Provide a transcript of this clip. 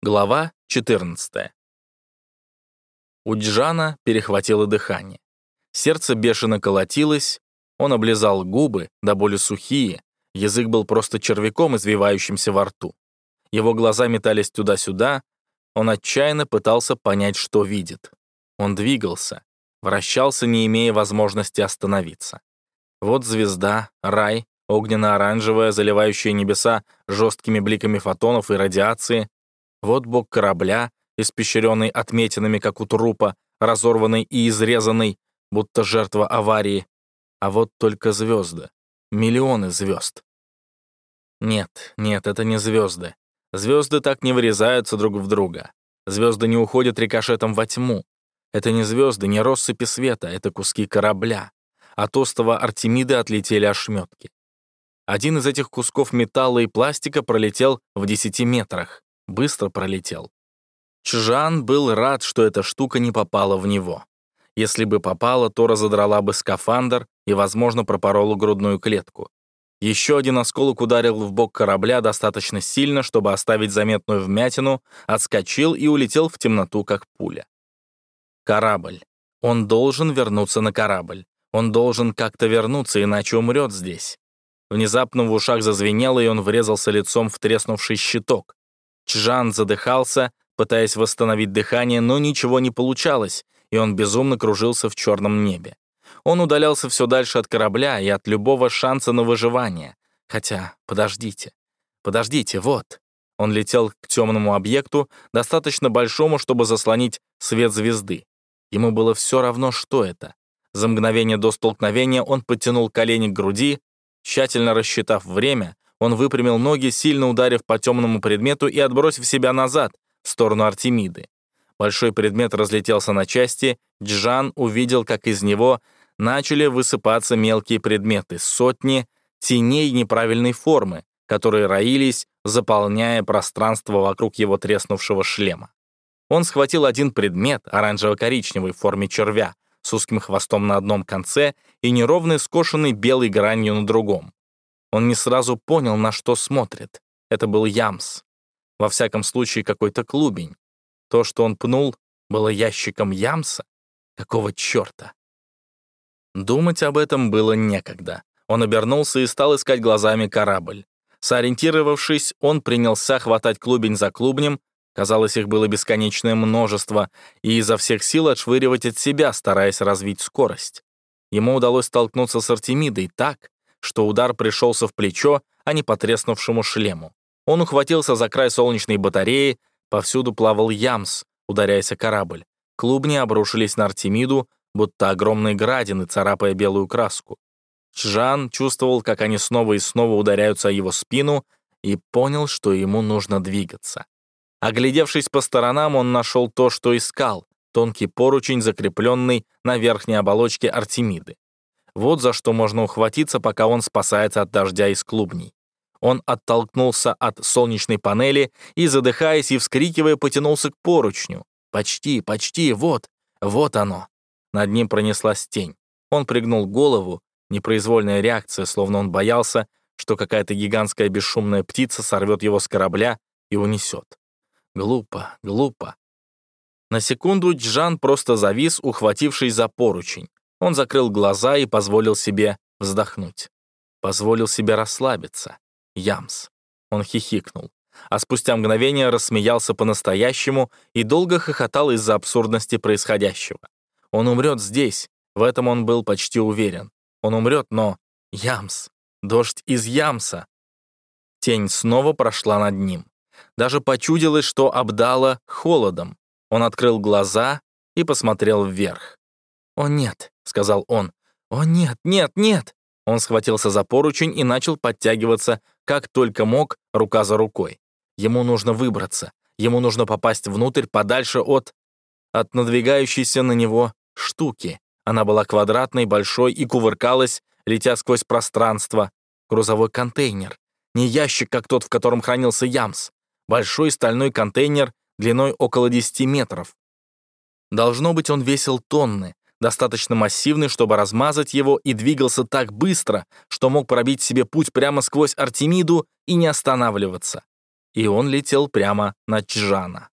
Глава 14. У Джана перехватило дыхание. Сердце бешено колотилось, он облизал губы, до боли сухие, язык был просто червяком, извивающимся во рту. Его глаза метались туда-сюда, он отчаянно пытался понять, что видит. Он двигался, вращался, не имея возможности остановиться. Вот звезда, рай, огненно-оранжевая, заливающая небеса жесткими бликами фотонов и радиации, вот бок корабля, испещренный отметинами, как у трупа, разорванный и изрезанный, будто жертва аварии. А вот только звезды. Миллионы звезд. Нет, нет, это не звезды. Звезды так не вырезаются друг в друга. Звезды не уходят рикошетом во тьму. Это не звезды, не россыпи света, это куски корабля. От остова Артемиды отлетели ошметки. Один из этих кусков металла и пластика пролетел в 10 метрах быстро пролетел. Чжан был рад, что эта штука не попала в него. Если бы попала, то разодрала бы скафандр и, возможно, пропорола грудную клетку. Еще один осколок ударил в бок корабля достаточно сильно, чтобы оставить заметную вмятину, отскочил и улетел в темноту, как пуля. Корабль. Он должен вернуться на корабль. Он должен как-то вернуться, иначе умрет здесь. Внезапно в ушах зазвенело, и он врезался лицом в треснувший щиток. Чжан задыхался, пытаясь восстановить дыхание, но ничего не получалось, и он безумно кружился в черном небе. Он удалялся все дальше от корабля и от любого шанса на выживание. Хотя, подождите, подождите, вот. Он летел к темному объекту, достаточно большому, чтобы заслонить свет звезды. Ему было все равно, что это. За мгновение до столкновения он подтянул колени к груди, тщательно рассчитав время, он выпрямил ноги, сильно ударив по темному предмету и отбросив себя назад, в сторону Артемиды. Большой предмет разлетелся на части, Джан увидел, как из него начали высыпаться мелкие предметы, сотни теней неправильной формы, которые роились, заполняя пространство вокруг его треснувшего шлема. Он схватил один предмет, оранжево-коричневый в форме червя, с узким хвостом на одном конце и неровной скошенной белой гранью на другом. Он не сразу понял, на что смотрит. Это был ямс. Во всяком случае, какой-то клубень. То, что он пнул, было ящиком ямса? Какого черта? Думать об этом было некогда. Он обернулся и стал искать глазами корабль. Сориентировавшись, он принялся хватать клубень за клубнем, казалось, их было бесконечное множество, и изо всех сил отшвыривать от себя, стараясь развить скорость. Ему удалось столкнуться с Артемидой так, что удар пришелся в плечо, а не по треснувшему шлему. Он ухватился за край солнечной батареи, повсюду плавал ямс, ударяясь о корабль. Клубни обрушились на Артемиду, будто огромные градины, царапая белую краску. Чжан чувствовал, как они снова и снова ударяются о его спину, и понял, что ему нужно двигаться. Оглядевшись по сторонам, он нашел то, что искал — тонкий поручень, закрепленный на верхней оболочке Артемиды. Вот за что можно ухватиться, пока он спасается от дождя из клубней. Он оттолкнулся от солнечной панели и, задыхаясь и вскрикивая, потянулся к поручню. Почти, почти, вот, вот оно. Над ним пронеслась тень. Он пригнул голову, непроизвольная реакция, словно он боялся, что какая-то гигантская бесшумная птица сорвет его с корабля и унесет. Глупо, глупо. На секунду Джан просто завис, ухватившись за поручень. Он закрыл глаза и позволил себе вздохнуть. Позволил себе расслабиться. Ямс. Он хихикнул. А спустя мгновение рассмеялся по-настоящему и долго хохотал из-за абсурдности происходящего. Он умрет здесь, в этом он был почти уверен. Он умрет, но... Ямс. Дождь из Ямса. Тень снова прошла над ним. Даже почудилось, что обдало холодом. Он открыл глаза и посмотрел вверх. «О, нет», — сказал он. «О, нет, нет, нет!» Он схватился за поручень и начал подтягиваться, как только мог, рука за рукой. Ему нужно выбраться. Ему нужно попасть внутрь, подальше от... от надвигающейся на него штуки. Она была квадратной, большой и кувыркалась, летя сквозь пространство. Грузовой контейнер. Не ящик, как тот, в котором хранился Ямс. Большой стальной контейнер длиной около 10 метров. Должно быть, он весил тонны, достаточно массивный, чтобы размазать его, и двигался так быстро, что мог пробить себе путь прямо сквозь Артемиду и не останавливаться. и он летел прямо на Чжана.